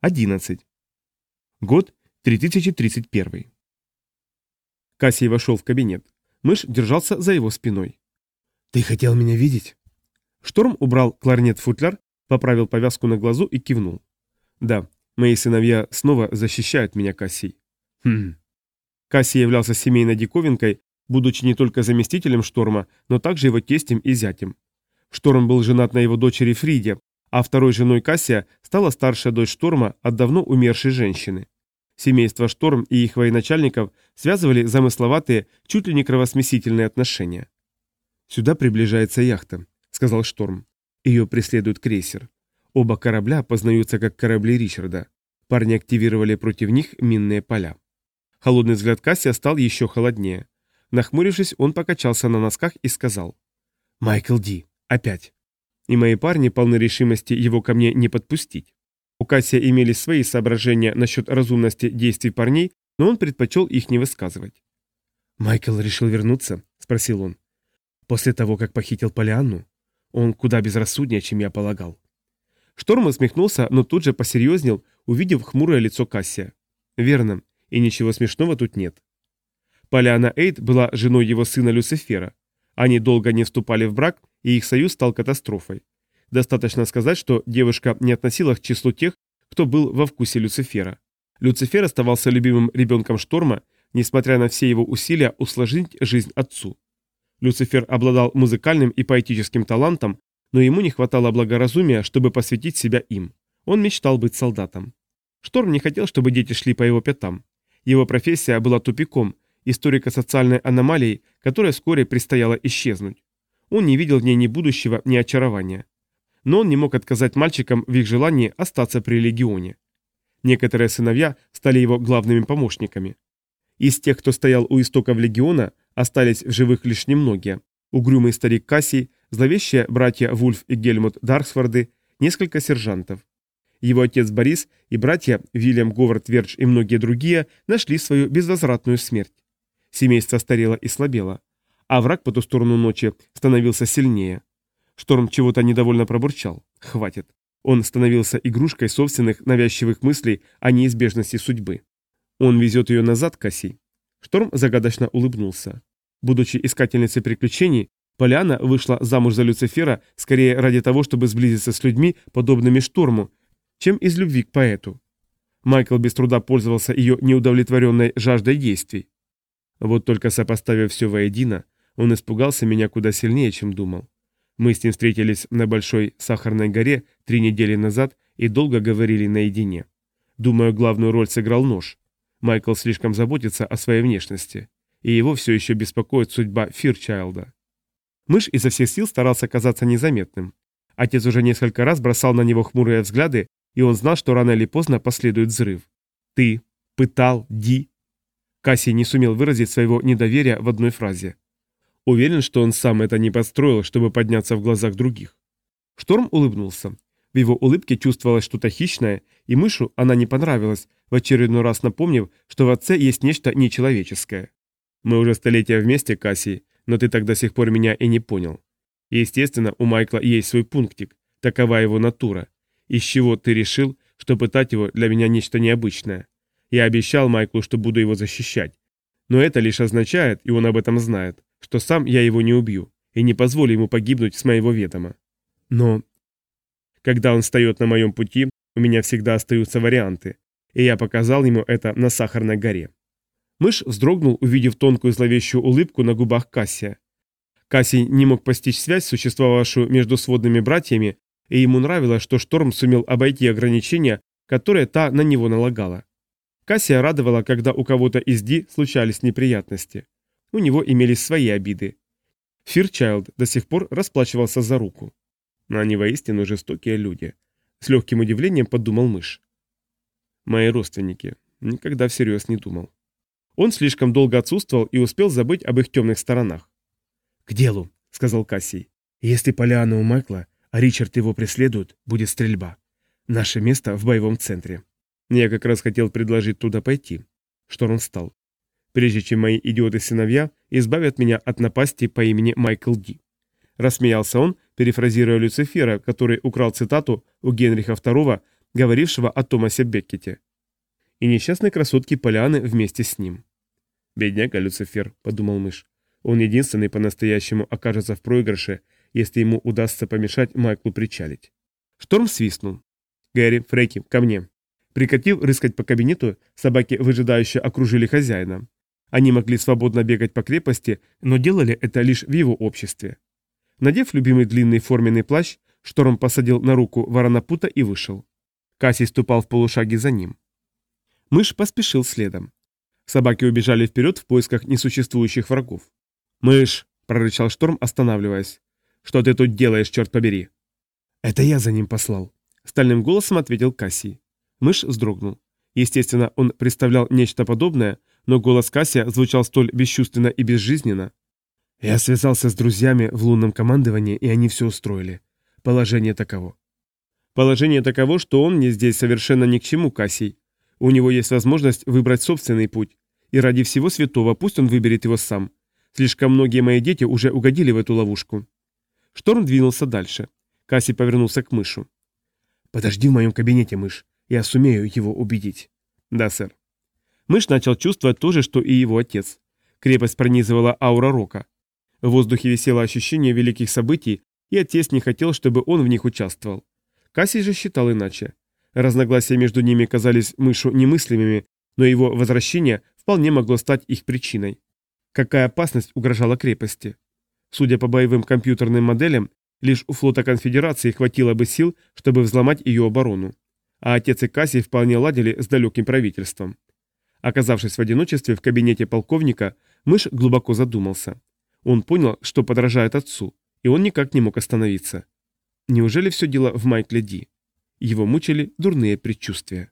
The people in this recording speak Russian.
11. Год 3031. Кассий вошел в кабинет. Мышь держался за его спиной. «Ты хотел меня видеть?» Шторм убрал кларнет-футляр, поправил повязку на глазу и кивнул. «Да, мои сыновья снова защищают меня, Кассий». «Хм». Кассий являлся семейной диковинкой, будучи не только заместителем Шторма, но также его тестем и зятем. Шторм был женат на его дочери Фриде, а второй женой Кассия стала старшая дочь Шторма от давно умершей женщины. Семейство Шторм и их военачальников связывали замысловатые, чуть ли не кровосмесительные отношения. «Сюда приближается яхта», — сказал Шторм. «Ее преследует крейсер. Оба корабля познаются как корабли Ричарда. Парни активировали против них минные поля». Холодный взгляд Кассия стал еще холоднее. Нахмурившись, он покачался на носках и сказал. «Майкл Ди, опять!» и мои парни полны решимости его ко мне не подпустить. У Кассия имелись свои соображения насчет разумности действий парней, но он предпочел их не высказывать. «Майкл решил вернуться?» – спросил он. «После того, как похитил Полианну? Он куда безрассуднее, чем я полагал». Шторм усмехнулся, но тут же посерьезнел, увидев хмурое лицо Кассия. «Верно, и ничего смешного тут нет». Поляна Эйд была женой его сына Люцифера. Они долго не вступали в брак, и их союз стал катастрофой. Достаточно сказать, что девушка не относила к числу тех, кто был во вкусе Люцифера. Люцифер оставался любимым ребенком Шторма, несмотря на все его усилия усложнить жизнь отцу. Люцифер обладал музыкальным и поэтическим талантом, но ему не хватало благоразумия, чтобы посвятить себя им. Он мечтал быть солдатом. Шторм не хотел, чтобы дети шли по его пятам. Его профессия была тупиком, историко-социальной аномалией, которая вскоре предстояло исчезнуть. Он не видел в ней ни будущего, ни очарования. Но он не мог отказать мальчикам в их желании остаться при легионе. Некоторые сыновья стали его главными помощниками. Из тех, кто стоял у истоков легиона, остались в живых лишь немногие. Угрюмый старик Кассий, зловещие братья Вульф и Гельмут Дарксфорды, несколько сержантов. Его отец Борис и братья Вильям Говард Вердж и многие другие нашли свою безвозвратную смерть. Семейство старело и слабело а враг по ту сторону ночи становился сильнее. Шторм чего-то недовольно пробурчал. Хватит. Он становился игрушкой собственных навязчивых мыслей о неизбежности судьбы. Он везет ее назад к оси. Шторм загадочно улыбнулся. Будучи искательницей приключений, Поляна вышла замуж за Люцифера скорее ради того, чтобы сблизиться с людьми, подобными Шторму, чем из любви к поэту. Майкл без труда пользовался ее неудовлетворенной жаждой действий. Вот только сопоставив все воедино, он испугался меня куда сильнее, чем думал. Мы с ним встретились на Большой Сахарной горе три недели назад и долго говорили наедине. Думаю, главную роль сыграл нож. Майкл слишком заботится о своей внешности, и его все еще беспокоит судьба Фирчайлда. Мышь изо всех сил старался казаться незаметным. Отец уже несколько раз бросал на него хмурые взгляды, и он знал, что рано или поздно последует взрыв. «Ты пытал Ди?» Кассий не сумел выразить своего недоверия в одной фразе. Уверен, что он сам это не построил, чтобы подняться в глазах других. Шторм улыбнулся. В его улыбке чувствовалось что-то хищное, и мышу она не понравилась, в очередной раз напомнив, что в отце есть нечто нечеловеческое. «Мы уже столетия вместе, Касси, но ты так до сих пор меня и не понял. естественно, у Майкла есть свой пунктик, такова его натура. Из чего ты решил, что пытать его для меня нечто необычное? Я обещал Майклу, что буду его защищать. Но это лишь означает, и он об этом знает, что сам я его не убью и не позволю ему погибнуть с моего ведома. Но... Когда он встает на моем пути, у меня всегда остаются варианты, и я показал ему это на Сахарной горе. Мышь вздрогнул, увидев тонкую зловещую улыбку на губах Кассия. Кассий не мог постичь связь, существовавшую между сводными братьями, и ему нравилось, что Шторм сумел обойти ограничения, которые та на него налагала. Кассия радовала, когда у кого-то из Ди случались неприятности. У него имелись свои обиды. Фирчайлд до сих пор расплачивался за руку. Но они воистину жестокие люди. С легким удивлением подумал мышь. Мои родственники. Никогда всерьез не думал. Он слишком долго отсутствовал и успел забыть об их темных сторонах. «К делу», — сказал Кассий. «Если Поляна у Майкла, а Ричард его преследует, будет стрельба. Наше место в боевом центре». «Я как раз хотел предложить туда пойти». Шторм встал прежде чем мои идиоты-сыновья избавят меня от напасти по имени Майкл Ди. Рассмеялся он, перефразируя Люцифера, который украл цитату у Генриха II, говорившего о Томасе Беккете. И несчастной красотке Поляны вместе с ним. «Бедняга Люцифер», — подумал мышь. «Он единственный по-настоящему окажется в проигрыше, если ему удастся помешать Майклу причалить». Шторм свистнул. «Гэри, Фрейки, ко мне». Прекратив рыскать по кабинету, собаки выжидающе окружили хозяина. Они могли свободно бегать по крепости, но делали это лишь в его обществе. Надев любимый длинный форменный плащ, Шторм посадил на руку Воронопута и вышел. Кассий ступал в полушаге за ним. Мышь поспешил следом. Собаки убежали вперед в поисках несуществующих врагов. «Мышь!» – прорычал Шторм, останавливаясь. «Что ты тут делаешь, черт побери?» «Это я за ним послал», – стальным голосом ответил Кассий. Мышь вздрогнул. Естественно, он представлял нечто подобное, но голос Кассия звучал столь бесчувственно и безжизненно. «Я связался с друзьями в лунном командовании, и они все устроили. Положение таково». «Положение таково, что он мне здесь совершенно ни к чему, Кассий. У него есть возможность выбрать собственный путь. И ради всего святого пусть он выберет его сам. Слишком многие мои дети уже угодили в эту ловушку». Шторм двинулся дальше. Касси повернулся к мышу. «Подожди в моем кабинете, мышь. Я сумею его убедить. Да, сэр. Мышь начал чувствовать то же, что и его отец. Крепость пронизывала аура Рока. В воздухе висело ощущение великих событий, и отец не хотел, чтобы он в них участвовал. Касси же считал иначе. Разногласия между ними казались мышу немыслимыми, но его возвращение вполне могло стать их причиной. Какая опасность угрожала крепости? Судя по боевым компьютерным моделям, лишь у флота конфедерации хватило бы сил, чтобы взломать ее оборону а отец и Кассий вполне ладили с далеким правительством. Оказавшись в одиночестве в кабинете полковника, мышь глубоко задумался. Он понял, что подражает отцу, и он никак не мог остановиться. Неужели все дело в Майкле Ди? Его мучили дурные предчувствия.